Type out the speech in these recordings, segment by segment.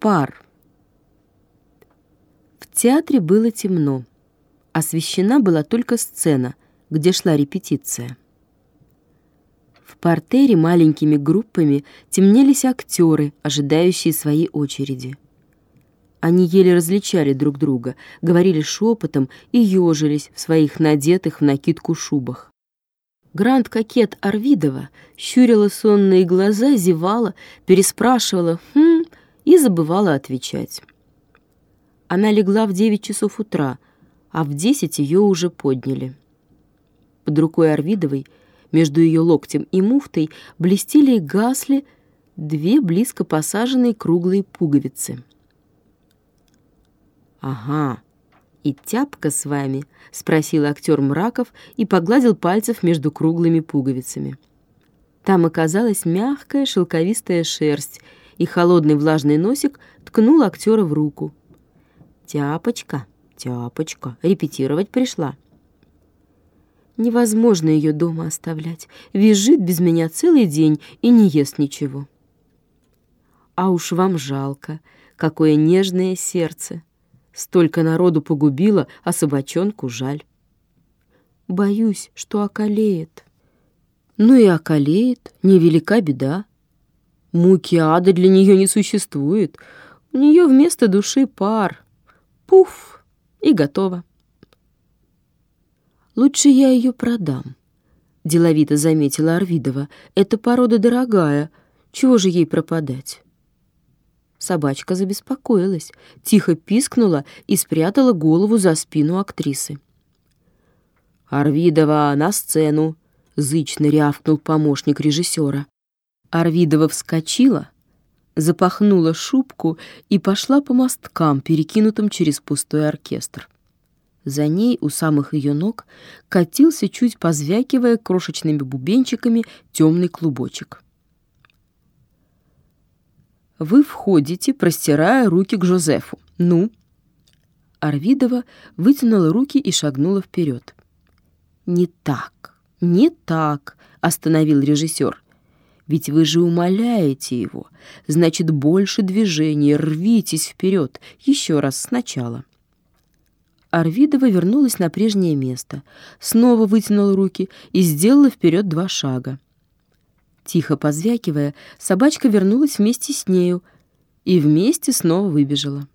Пар. В театре было темно. Освещена была только сцена, где шла репетиция. В портере маленькими группами темнелись актеры, ожидающие своей очереди. Они еле различали друг друга, говорили шепотом и ежились в своих надетых в накидку шубах. Гранд-кокет Арвидова щурила сонные глаза, зевала, переспрашивала «хм» и забывала отвечать. Она легла в девять часов утра, а в десять ее уже подняли. Под рукой Арвидовой, между ее локтем и муфтой, блестели и гасли две близко посаженные круглые пуговицы. «Ага, и тяпка с вами?» — спросил актер Мраков и погладил пальцев между круглыми пуговицами. Там оказалась мягкая шелковистая шерсть, и холодный влажный носик ткнул актера в руку. «Тяпочка, тяпочка, репетировать пришла». Невозможно ее дома оставлять. Визжит без меня целый день и не ест ничего. А уж вам жалко, какое нежное сердце. Столько народу погубила, а собачонку жаль. Боюсь, что околеет. Ну и околеет, невелика беда. Муки ада для нее не существует. У нее вместо души пар. Пуф, и готово. Лучше я ее продам, деловито заметила Арвидова. Эта порода дорогая, чего же ей пропадать? Собачка забеспокоилась, тихо пискнула и спрятала голову за спину актрисы. «Арвидова, на сцену!» — зычно рявкнул помощник режиссера. Арвидова вскочила, запахнула шубку и пошла по мосткам, перекинутым через пустой оркестр. За ней, у самых ее ног, катился, чуть позвякивая крошечными бубенчиками, темный клубочек. Вы входите, простирая руки к Жозефу. Ну? Арвидова вытянула руки и шагнула вперед. Не так, не так, остановил режиссер. Ведь вы же умоляете его. Значит, больше движений, рвитесь вперед. Еще раз сначала. Арвидова вернулась на прежнее место, снова вытянула руки и сделала вперед два шага. Тихо позвякивая, собачка вернулась вместе с нею и вместе снова выбежала.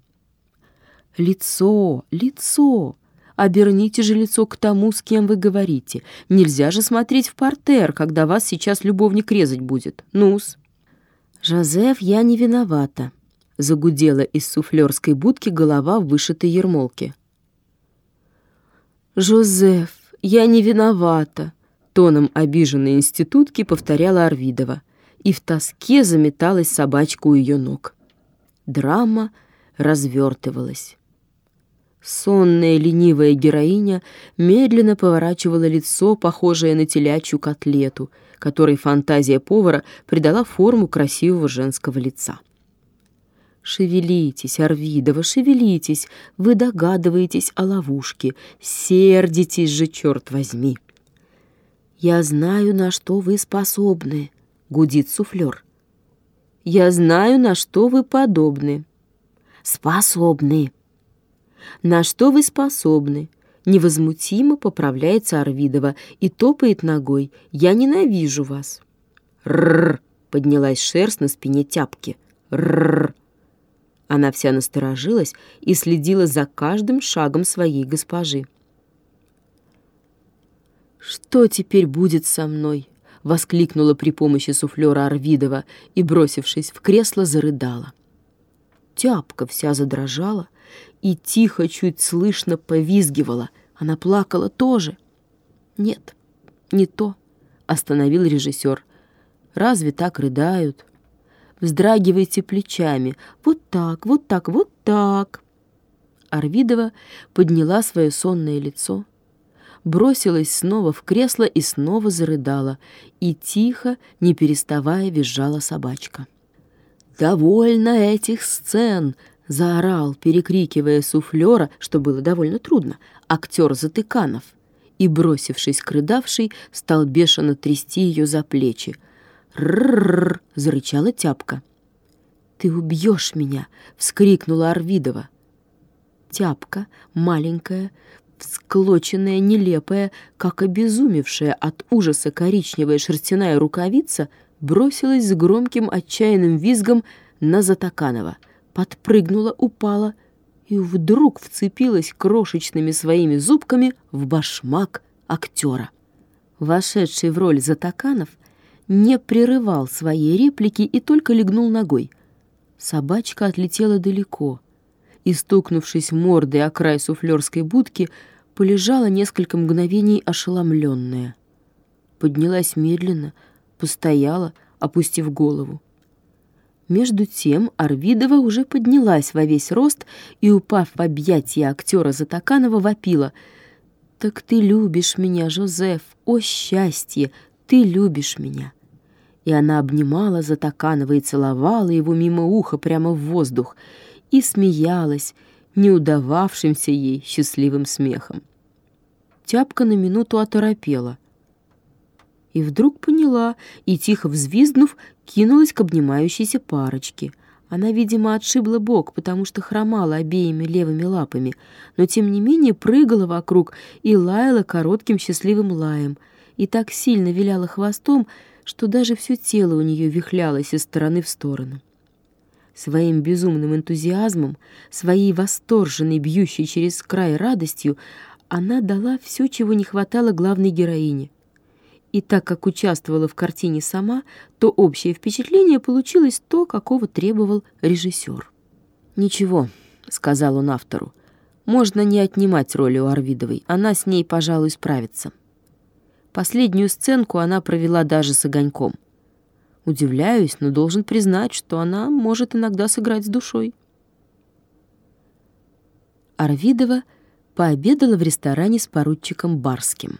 «Лицо, лицо! Оберните же лицо к тому, с кем вы говорите. Нельзя же смотреть в портер, когда вас сейчас любовник резать будет. Нус!» «Жозеф, я не виновата», — загудела из суфлерской будки голова в вышитой ермолке. «Жозеф, я не виновата», тоном обиженной институтки повторяла Арвидова, и в тоске заметалась собачка у ее ног. Драма развертывалась. Сонная ленивая героиня медленно поворачивала лицо, похожее на телячью котлету, которой фантазия повара придала форму красивого женского лица. «Шевелитесь, Арвидова, шевелитесь, вы догадываетесь о ловушке, сердитесь же, черт возьми!» «Я знаю, на что вы способны», — гудит суфлер. «Я знаю, на что вы подобны». «Способны». «На что вы способны?» Невозмутимо поправляется Арвидова и топает ногой. «Я ненавижу вас». «Рррр!» — поднялась шерсть на спине тяпки. «Рррр!» Она вся насторожилась и следила за каждым шагом своей госпожи. «Что теперь будет со мной?» — воскликнула при помощи суфлера Арвидова и, бросившись в кресло, зарыдала. Тяпка вся задрожала и тихо, чуть слышно повизгивала. Она плакала тоже. «Нет, не то», — остановил режиссер. «Разве так рыдают?» Вздрагивайте плечами. Вот так, вот так, вот так. Арвидова подняла свое сонное лицо, бросилась снова в кресло и снова зарыдала, и тихо, не переставая, визжала собачка. «Довольно этих сцен!» — заорал, перекрикивая суфлера, что было довольно трудно, актер Затыканов, и, бросившись к рыдавшей, стал бешено трясти ее за плечи. «Ррррр!» — зарычала тяпка. «Ты убьешь меня!» — вскрикнула Арвидова. Тяпка, маленькая, всклоченная, нелепая, как обезумевшая от ужаса коричневая шерстяная рукавица, бросилась с громким отчаянным визгом на Затаканова, подпрыгнула, упала и вдруг вцепилась крошечными своими зубками в башмак актера. Вошедший в роль Затаканов не прерывал своей реплики и только легнул ногой. Собачка отлетела далеко и, стукнувшись мордой о край суфлерской будки, полежала несколько мгновений ошеломленная. Поднялась медленно, постояла, опустив голову. Между тем Арвидова уже поднялась во весь рост и, упав в объятия актера Затаканова, вопила. «Так ты любишь меня, Жозеф! О, счастье! Ты любишь меня!» И она обнимала Затаканова и целовала его мимо уха прямо в воздух и смеялась, неудававшимся ей счастливым смехом. Тяпка на минуту оторопела. И вдруг поняла, и, тихо взвизгнув, кинулась к обнимающейся парочке. Она, видимо, отшибла бок, потому что хромала обеими левыми лапами, но, тем не менее, прыгала вокруг и лаяла коротким счастливым лаем, и так сильно виляла хвостом, что даже все тело у нее вихлялось из стороны в сторону. Своим безумным энтузиазмом, своей восторженной, бьющей через край радостью, она дала все, чего не хватало главной героине. И так как участвовала в картине сама, то общее впечатление получилось то, какого требовал режиссер. «Ничего», — сказал он автору, — «можно не отнимать роли у Арвидовой, она с ней, пожалуй, справится». Последнюю сценку она провела даже с огоньком. Удивляюсь, но должен признать, что она может иногда сыграть с душой. Арвидова пообедала в ресторане с поручиком Барским.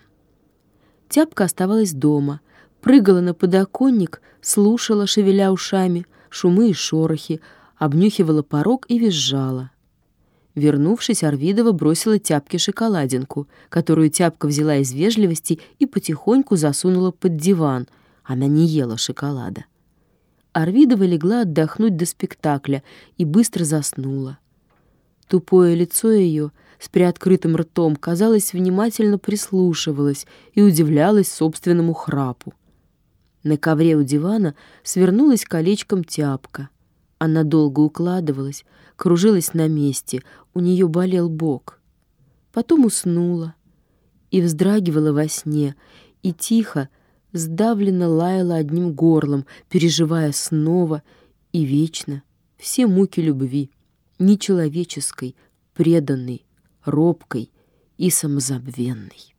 Тяпка оставалась дома, прыгала на подоконник, слушала, шевеля ушами, шумы и шорохи, обнюхивала порог и визжала. Вернувшись, Арвидова бросила Тяпке шоколадинку, которую Тяпка взяла из вежливости и потихоньку засунула под диван — она не ела шоколада. Арвидова легла отдохнуть до спектакля и быстро заснула. Тупое лицо ее с приоткрытым ртом, казалось, внимательно прислушивалось и удивлялось собственному храпу. На ковре у дивана свернулась колечком тяпка. Она долго укладывалась, кружилась на месте, у нее болел бок. Потом уснула и вздрагивала во сне, и тихо, сдавленно лаяла одним горлом, переживая снова и вечно все муки любви, нечеловеческой, преданной, робкой и самозабвенной.